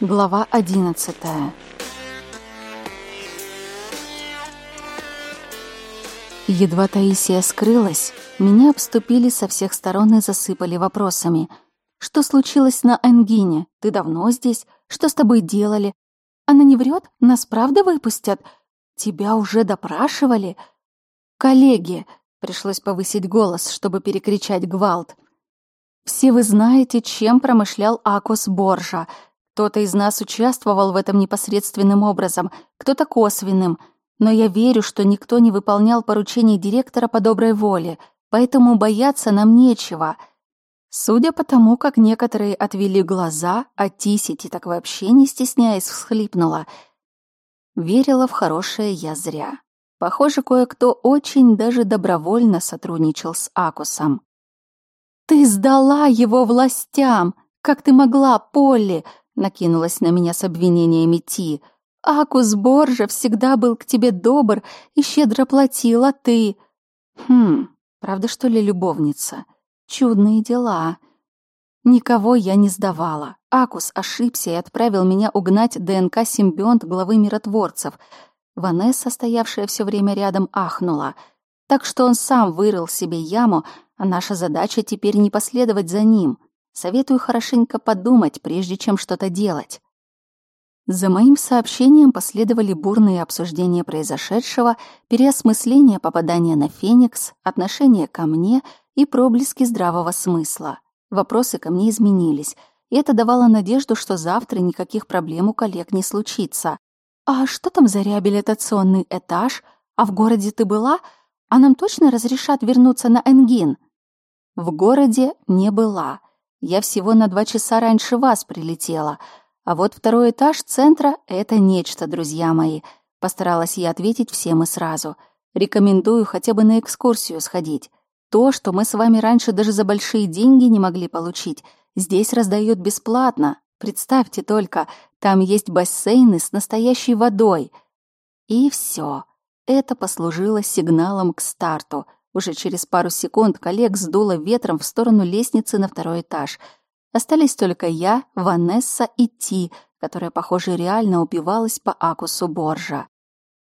Глава одиннадцатая. Едва Таисия скрылась, меня обступили со всех сторон и засыпали вопросами. «Что случилось на Энгине? Ты давно здесь? Что с тобой делали? Она не врет? Нас правда выпустят? Тебя уже допрашивали?» «Коллеги!» — пришлось повысить голос, чтобы перекричать гвалт. «Все вы знаете, чем промышлял Акус Боржа», кто-то из нас участвовал в этом непосредственным образом, кто-то косвенным, но я верю, что никто не выполнял поручений директора по доброй воле, поэтому бояться нам нечего. Судя по тому, как некоторые отвели глаза, а Тисити так вообще не стесняясь всхлипнула, верила в хорошее я зря. Похоже, кое-кто очень даже добровольно сотрудничал с Акусом. «Ты сдала его властям! Как ты могла, Полли?» Накинулась на меня с обвинениями Ти. «Акус Боржа всегда был к тебе добр и щедро платил, а ты...» «Хм, правда, что ли, любовница? Чудные дела». Никого я не сдавала. Акус ошибся и отправил меня угнать ДНК-симбионт главы миротворцев. Ванесса, стоявшая все время рядом, ахнула. Так что он сам вырыл себе яму, а наша задача теперь не последовать за ним. Советую хорошенько подумать, прежде чем что-то делать. За моим сообщением последовали бурные обсуждения произошедшего, переосмысление попадания на Феникс, отношение ко мне и проблески здравого смысла. Вопросы ко мне изменились, и это давало надежду, что завтра никаких проблем у коллег не случится. «А что там за реабилитационный этаж? А в городе ты была? А нам точно разрешат вернуться на Энгин?» В городе не была — я всего на два часа раньше вас прилетела. А вот второй этаж центра — это нечто, друзья мои. Постаралась я ответить всем и сразу. Рекомендую хотя бы на экскурсию сходить. То, что мы с вами раньше даже за большие деньги не могли получить, здесь раздают бесплатно. Представьте только, там есть бассейны с настоящей водой. И все. Это послужило сигналом к старту — уже через пару секунд коллег сдуло ветром в сторону лестницы на второй этаж. Остались только я, Ванесса и Ти, которая, похоже, реально убивалась по акусу Боржа.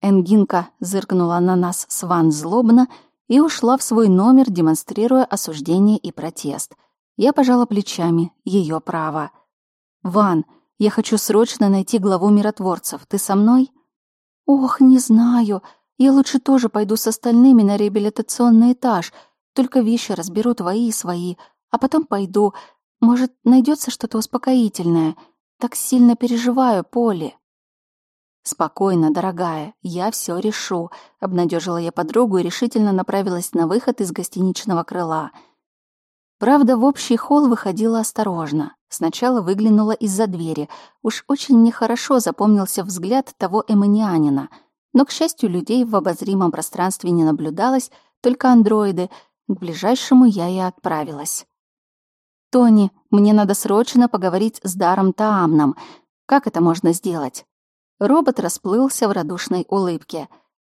Энгинка зыркнула на нас с Ван злобно и ушла в свой номер, демонстрируя осуждение и протест. Я пожала плечами, ее право. «Ван, я хочу срочно найти главу миротворцев. Ты со мной?» «Ох, не знаю», я лучше тоже пойду с остальными на реабилитационный этаж, только вещи разберу твои и свои, а потом пойду. Может, найдется что-то успокоительное. Так сильно переживаю, Поле. Спокойно, дорогая, я все решу, обнадежила я подругу и решительно направилась на выход из гостиничного крыла. Правда, в общий холл выходила осторожно. Сначала выглянула из-за двери. Уж очень нехорошо запомнился взгляд того эманианина — но, к счастью, людей в обозримом пространстве не наблюдалось, только андроиды. К ближайшему я и отправилась. «Тони, мне надо срочно поговорить с Даром Таамном. Как это можно сделать?» Робот расплылся в радушной улыбке.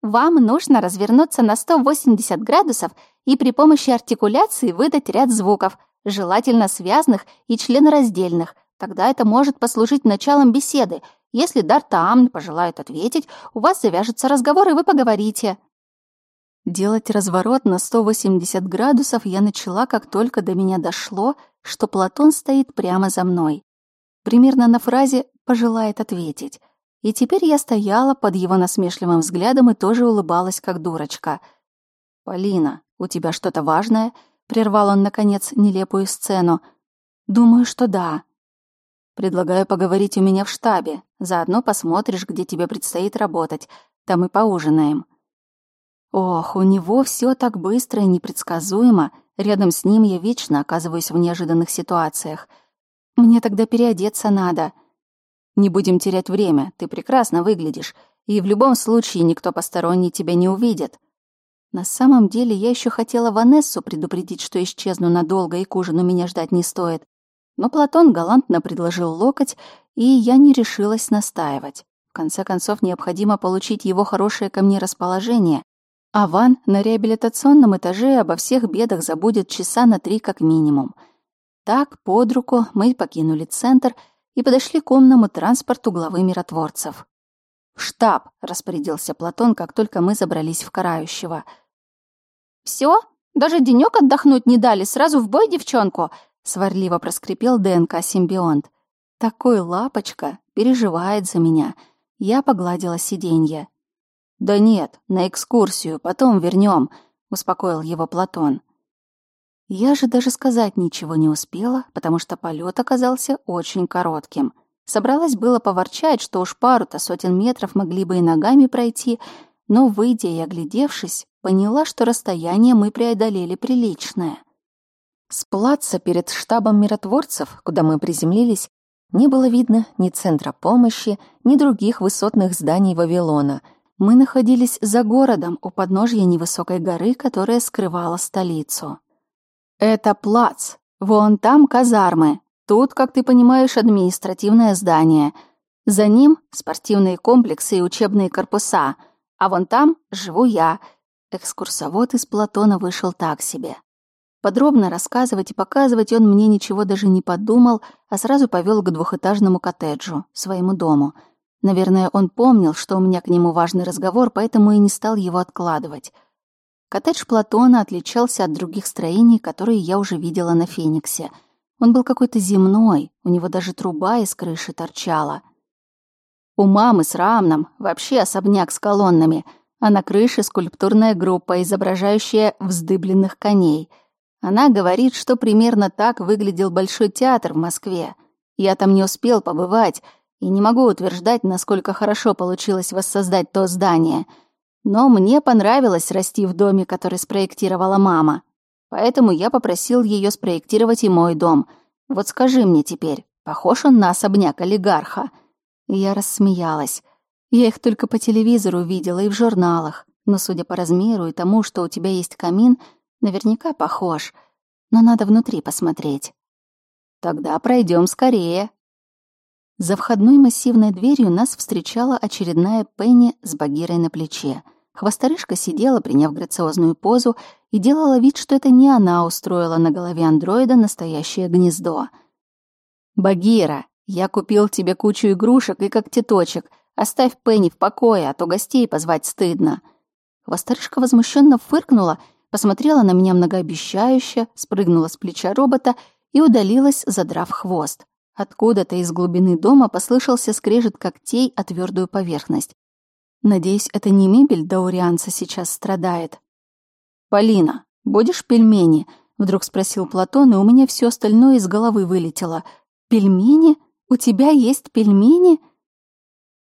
«Вам нужно развернуться на 180 градусов и при помощи артикуляции выдать ряд звуков, желательно связанных и членораздельных. Тогда это может послужить началом беседы, если Дартаамн пожелает ответить, у вас завяжется разговор, и вы поговорите». Делать разворот на 180 градусов я начала, как только до меня дошло, что Платон стоит прямо за мной. Примерно на фразе «пожелает ответить». И теперь я стояла под его насмешливым взглядом и тоже улыбалась, как дурочка. «Полина, у тебя что-то важное?» — прервал он, наконец, нелепую сцену. «Думаю, что да», Предлагаю поговорить у меня в штабе. Заодно посмотришь, где тебе предстоит работать. Там и поужинаем». Ох, у него все так быстро и непредсказуемо. Рядом с ним я вечно оказываюсь в неожиданных ситуациях. Мне тогда переодеться надо. Не будем терять время, ты прекрасно выглядишь, и в любом случае никто посторонний тебя не увидит. На самом деле я еще хотела Ванессу предупредить, что исчезну надолго и к ужину меня ждать не стоит. Но Платон галантно предложил локоть, и я не решилась настаивать. В конце концов, необходимо получить его хорошее ко мне расположение. А Ван на реабилитационном этаже обо всех бедах забудет часа на три как минимум. Так, под руку, мы покинули центр и подошли к умному транспорту главы миротворцев. «В штаб!» — распорядился Платон, как только мы забрались в карающего. «Всё? Даже денёк отдохнуть не дали, сразу в бой девчонку!» — сварливо проскрипел ДНК-симбионт. «Такой лапочка переживает за меня». Я погладила сиденье. «Да нет, на экскурсию, потом вернём», — успокоил его Платон. Я же даже сказать ничего не успела, потому что полет оказался очень коротким. Собралась было поворчать, что уж пару-то сотен метров могли бы и ногами пройти, но, выйдя и оглядевшись, поняла, что расстояние мы преодолели приличное. С плаца перед штабом миротворцев, куда мы приземлились, не было видно ни центра помощи, ни других высотных зданий Вавилона. Мы находились за городом, у подножья невысокой горы, которая скрывала столицу. «Это плац. Вон там казармы. Тут, как ты понимаешь, административное здание. За ним спортивные комплексы и учебные корпуса. А вон там живу я». Экскурсовод из Платона вышел так себе. Подробно рассказывать и показывать он мне ничего даже не подумал, а сразу повел к двухэтажному коттеджу, своему дому. Наверное, он помнил, что у меня к нему важный разговор, поэтому и не стал его откладывать. Коттедж Платона отличался от других строений, которые я уже видела на Фениксе. Он был какой-то земной, у него даже труба из крыши торчала. У мамы с Рамном вообще особняк с колоннами, а на крыше скульптурная группа, изображающая вздыбленных коней. Она говорит, что примерно так выглядел Большой театр в Москве. Я там не успел побывать и не могу утверждать, насколько хорошо получилось воссоздать то здание — но мне понравилось расти в доме, который спроектировала мама. Поэтому я попросил ее спроектировать и мой дом. Вот скажи мне теперь, похож он на особняк олигарха?» Я рассмеялась. Я их только по телевизору видела и в журналах. Но судя по размеру и тому, что у тебя есть камин, наверняка похож. Но надо внутри посмотреть. Тогда пройдем скорее. За входной массивной дверью нас встречала очередная Пенни с багирой на плече — Хвосторышка сидела, приняв грациозную позу, и делала вид, что это не она устроила на голове андроида настоящее гнездо. «Багира, я купил тебе кучу игрушек и когтеточек. Оставь Пенни в покое, а то гостей позвать стыдно». Хвосторышка возмущенно фыркнула, посмотрела на меня многообещающе, спрыгнула с плеча робота и удалилась, задрав хвост. Откуда-то из глубины дома послышался скрежет когтей о твердую поверхность. Надеюсь, это не мебель Даурианца сейчас страдает. «Полина, будешь пельмени?» — вдруг спросил Платон, и у меня все остальное из головы вылетело. «Пельмени? У тебя есть пельмени?»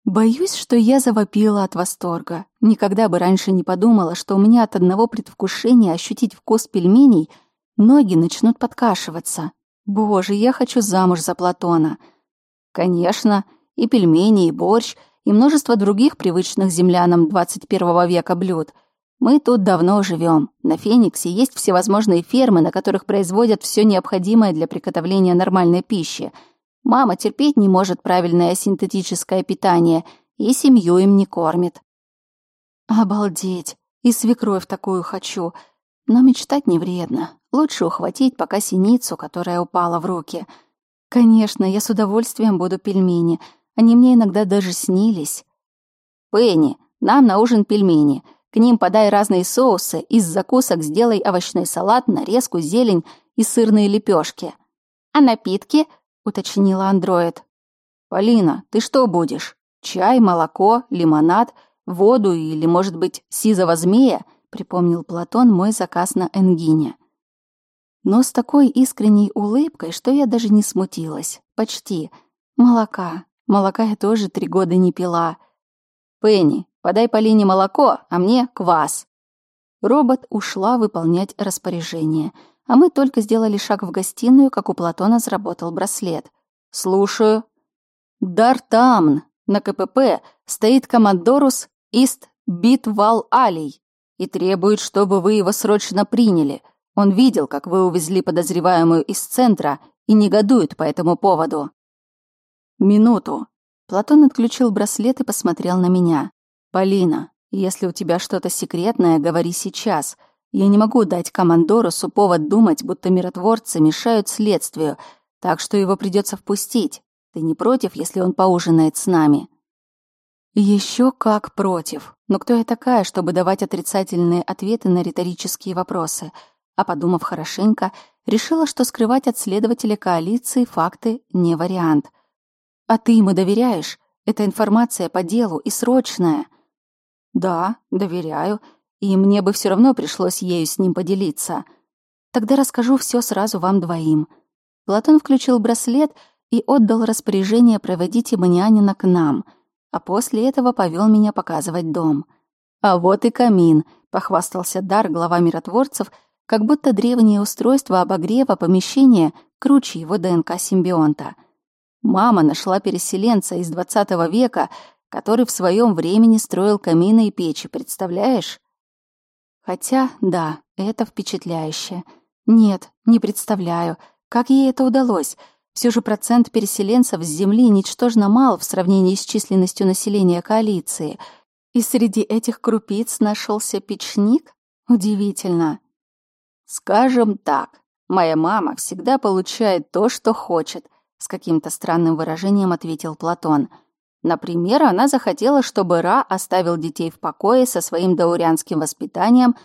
Боюсь, что я завопила от восторга. Никогда бы раньше не подумала, что у меня от одного предвкушения ощутить вкус пельменей ноги начнут подкашиваться. Боже, я хочу замуж за Платона. Конечно, и пельмени, и борщ — и множество других привычных землянам 21 века блюд. Мы тут давно живем. На Фениксе есть всевозможные фермы, на которых производят все необходимое для приготовления нормальной пищи. Мама терпеть не может правильное синтетическое питание и семью им не кормит. Обалдеть! И свекровь такую хочу. Но мечтать не вредно. Лучше ухватить пока синицу, которая упала в руки. Конечно, я с удовольствием буду пельмени — они мне иногда даже снились. «Пенни, нам на ужин пельмени. К ним подай разные соусы, из закусок сделай овощной салат, нарезку, зелень и сырные лепешки. «А напитки?» — уточнила андроид. «Полина, ты что будешь? Чай, молоко, лимонад, воду или, может быть, сизого змея?» — припомнил Платон мой заказ на Энгине. Но с такой искренней улыбкой, что я даже не смутилась. Почти. Молока. Молока я тоже три года не пила. «Пенни, подай Полине молоко, а мне квас». Робот ушла выполнять распоряжение, а мы только сделали шаг в гостиную, как у Платона заработал браслет. «Слушаю». «Дартамн, на КПП стоит командорус Ист Битвал Алий и требует, чтобы вы его срочно приняли. Он видел, как вы увезли подозреваемую из центра и негодует по этому поводу». «Минуту». Платон отключил браслет и посмотрел на меня. «Полина, если у тебя что-то секретное, говори сейчас. Я не могу дать командорусу повод думать, будто миротворцы мешают следствию, так что его придется впустить. Ты не против, если он поужинает с нами?» Еще как против. Но кто я такая, чтобы давать отрицательные ответы на риторические вопросы? А подумав хорошенько, решила, что скрывать от следователя коалиции факты не вариант. А ты ему доверяешь? Эта информация по делу и срочная. Да, доверяю, и мне бы все равно пришлось ею с ним поделиться. Тогда расскажу все сразу вам двоим. Платон включил браслет и отдал распоряжение проводить Иманианина к нам — а после этого повел меня показывать дом. А вот и камин, похвастался Дар, глава миротворцев, как будто древнее устройство обогрева помещения круче его ДНК-симбионта. Мама нашла переселенца из 20 века, который в своем времени строил камины и печи, представляешь? Хотя, да, это впечатляюще. Нет, не представляю, как ей это удалось — все же процент переселенцев с Земли ничтожно мал в сравнении с численностью населения коалиции. И среди этих крупиц нашелся печник? Удивительно. Скажем так, моя мама всегда получает то, что хочет, с каким-то странным выражением ответил Платон. Например, она захотела, чтобы Ра оставил детей в покое со своим даурянским воспитанием,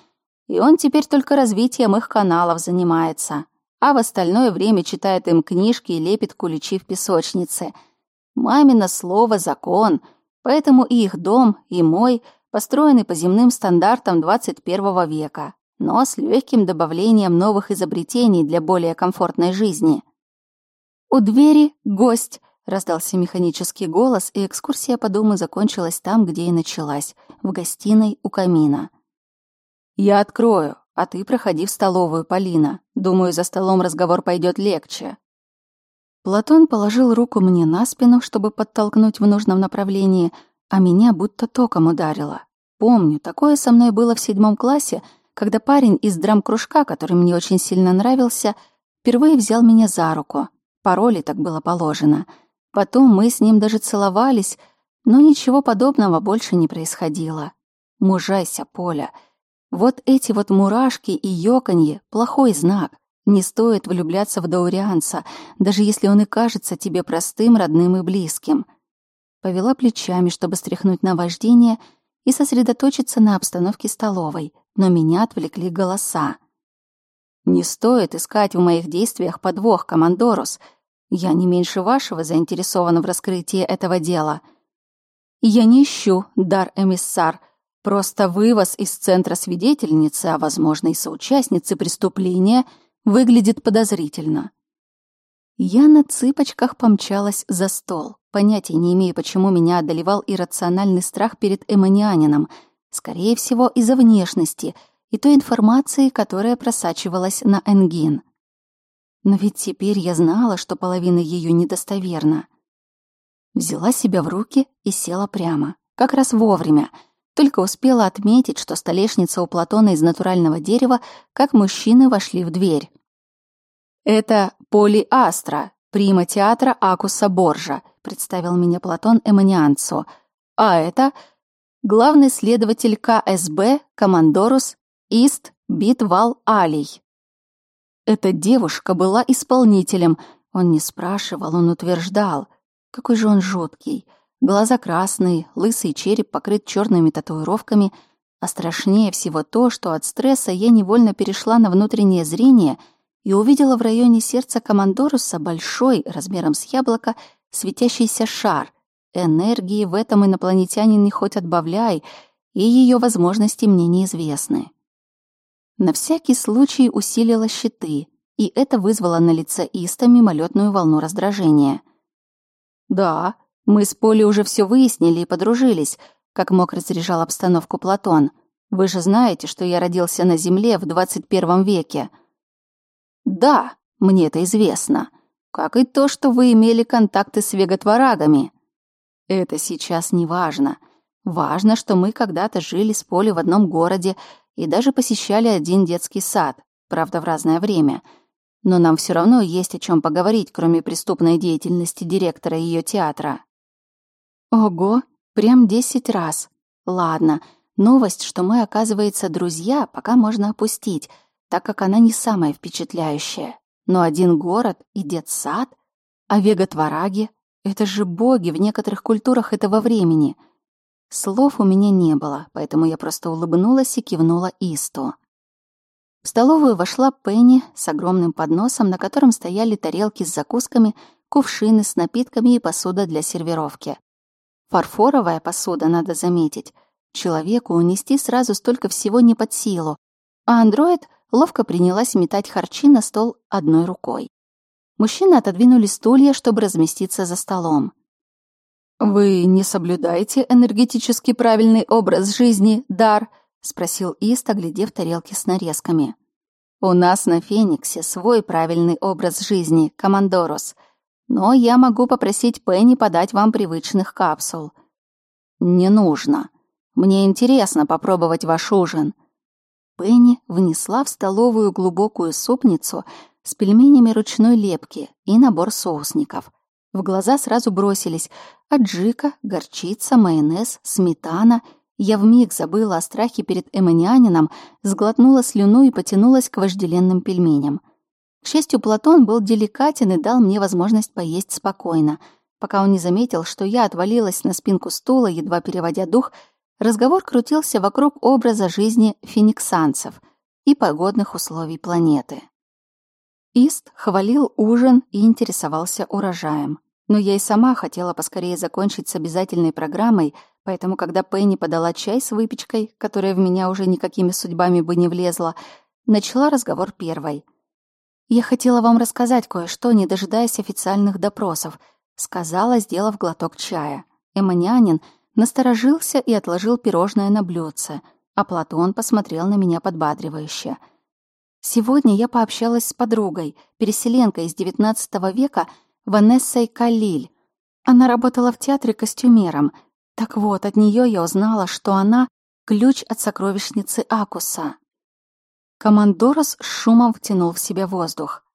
и он теперь только развитием их каналов занимается а в остальное время читает им книжки и лепит куличи в песочнице. Мамино слово — закон, поэтому и их дом, и мой построены по земным стандартам 21 века, но с легким добавлением новых изобретений для более комфортной жизни. «У двери гость!» — раздался механический голос, и экскурсия по дому закончилась там, где и началась, в гостиной у камина. «Я открою», а ты проходи в столовую, Полина. Думаю, за столом разговор пойдет легче. Платон положил руку мне на спину, чтобы подтолкнуть в нужном направлении, а меня будто током ударило. Помню, такое со мной было в седьмом классе, когда парень из драм-кружка, который мне очень сильно нравился, впервые взял меня за руку. По роли так было положено. Потом мы с ним даже целовались, но ничего подобного больше не происходило. Мужайся, Поля. Вот эти вот мурашки и ёканье — плохой знак. Не стоит влюбляться в Даурианца, даже если он и кажется тебе простым, родным и близким. Повела плечами, чтобы стряхнуть на вождение и сосредоточиться на обстановке столовой, но меня отвлекли голоса. «Не стоит искать в моих действиях подвох, командорус. Я не меньше вашего заинтересован в раскрытии этого дела». «Я не ищу, дар-эмиссар», Просто вывоз из центра свидетельницы, а, возможно, и соучастницы преступления, выглядит подозрительно. Я на цыпочках помчалась за стол, понятия не имея, почему меня одолевал иррациональный страх перед эмонианином, скорее всего, из-за внешности и той информации, которая просачивалась на Энгин. Но ведь теперь я знала, что половина ее недостоверна. Взяла себя в руки и села прямо, как раз вовремя — только успела отметить, что столешница у Платона из натурального дерева, как мужчины вошли в дверь. «Это Поли Астра, прима театра Акуса Боржа», представил меня Платон Эманианцо. «А это главный следователь КСБ Командорус Ист Битвал Алий». Эта девушка была исполнителем. Он не спрашивал, он утверждал. Какой же он жуткий. Глаза красные, лысый череп покрыт черными татуировками, а страшнее всего то, что от стресса я невольно перешла на внутреннее зрение и увидела в районе сердца командоруса большой, размером с яблоко, светящийся шар. Энергии в этом инопланетянин не хоть отбавляй, и ее возможности мне неизвестны. На всякий случай усилила щиты, и это вызвало на лице Иста мимолетную волну раздражения. «Да», мы с Полей уже все выяснили и подружились, как мог разряжал обстановку Платон. Вы же знаете, что я родился на Земле в 21 веке. Да, мне это известно. Как и то, что вы имели контакты с веготворагами. Это сейчас не важно. Важно, что мы когда-то жили с Полей в одном городе и даже посещали один детский сад, правда, в разное время. Но нам все равно есть о чем поговорить, кроме преступной деятельности директора ее театра. Ого, прям десять раз. Ладно, новость, что мы, оказывается, друзья, пока можно опустить, так как она не самая впечатляющая. Но один город и детсад, а веготвараги — Это же боги в некоторых культурах этого времени. Слов у меня не было, поэтому я просто улыбнулась и кивнула Исту. В столовую вошла Пенни с огромным подносом, на котором стояли тарелки с закусками, кувшины с напитками и посуда для сервировки. Фарфоровая посуда, надо заметить. Человеку унести сразу столько всего не под силу, а андроид ловко принялась метать харчи на стол одной рукой. Мужчины отодвинули стулья, чтобы разместиться за столом. «Вы не соблюдаете энергетически правильный образ жизни, Дар?» — спросил Ист, оглядев тарелки с нарезками. «У нас на Фениксе свой правильный образ жизни, Командорус, но я могу попросить Пенни подать вам привычных капсул». «Не нужно. Мне интересно попробовать ваш ужин». Пенни внесла в столовую глубокую супницу с пельменями ручной лепки и набор соусников. В глаза сразу бросились аджика, горчица, майонез, сметана. Я вмиг забыла о страхе перед эмонианином, сглотнула слюну и потянулась к вожделенным пельменям. К счастью, Платон был деликатен и дал мне возможность поесть спокойно. Пока он не заметил, что я отвалилась на спинку стула, едва переводя дух, разговор крутился вокруг образа жизни фениксанцев и погодных условий планеты. Ист хвалил ужин и интересовался урожаем. Но я и сама хотела поскорее закончить с обязательной программой, поэтому, когда Пенни подала чай с выпечкой, которая в меня уже никакими судьбами бы не влезла, начала разговор первой. «Я хотела вам рассказать кое-что, не дожидаясь официальных допросов», сказала, сделав глоток чая. Эмманянин насторожился и отложил пирожное на блюдце, а Платон посмотрел на меня подбадривающе — Сегодня я пообщалась с подругой, переселенкой из XIX века Ванессой Калиль. Она работала в театре костюмером. Так вот, от нее я узнала, что она — ключ от сокровищницы Акуса. Командорос шумом втянул в себя воздух.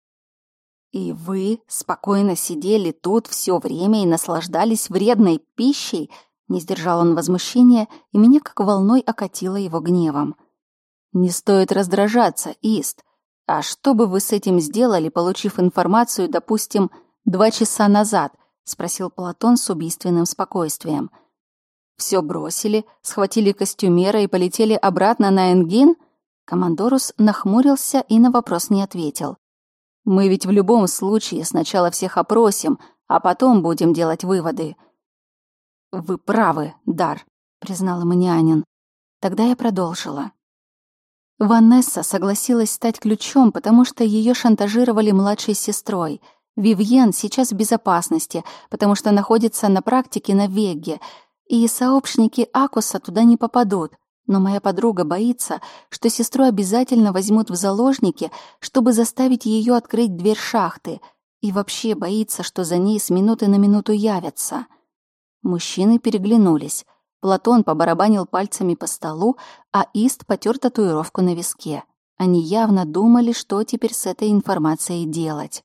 «И вы спокойно сидели тут все время и наслаждались вредной пищей?» Не сдержал он возмущения, и меня как волной окатило его гневом. Не стоит раздражаться, Ист. А что бы вы с этим сделали, получив информацию, допустим, два часа назад? спросил Платон с убийственным спокойствием. Все бросили, схватили костюмера и полетели обратно на Энгин? Командорус нахмурился и на вопрос не ответил. Мы ведь в любом случае сначала всех опросим, а потом будем делать выводы. Вы правы, Дар, признал Манианин. Тогда я продолжила. Ванесса согласилась стать ключом, потому что ее шантажировали младшей сестрой. Вивьен сейчас в безопасности, потому что находится на практике на Веге, и сообщники Акуса туда не попадут. Но моя подруга боится, что сестру обязательно возьмут в заложники, чтобы заставить ее открыть дверь шахты, и вообще боится, что за ней с минуты на минуту явятся. Мужчины переглянулись. Платон побарабанил пальцами по столу, а Ист потер татуировку на виске. Они явно думали, что теперь с этой информацией делать.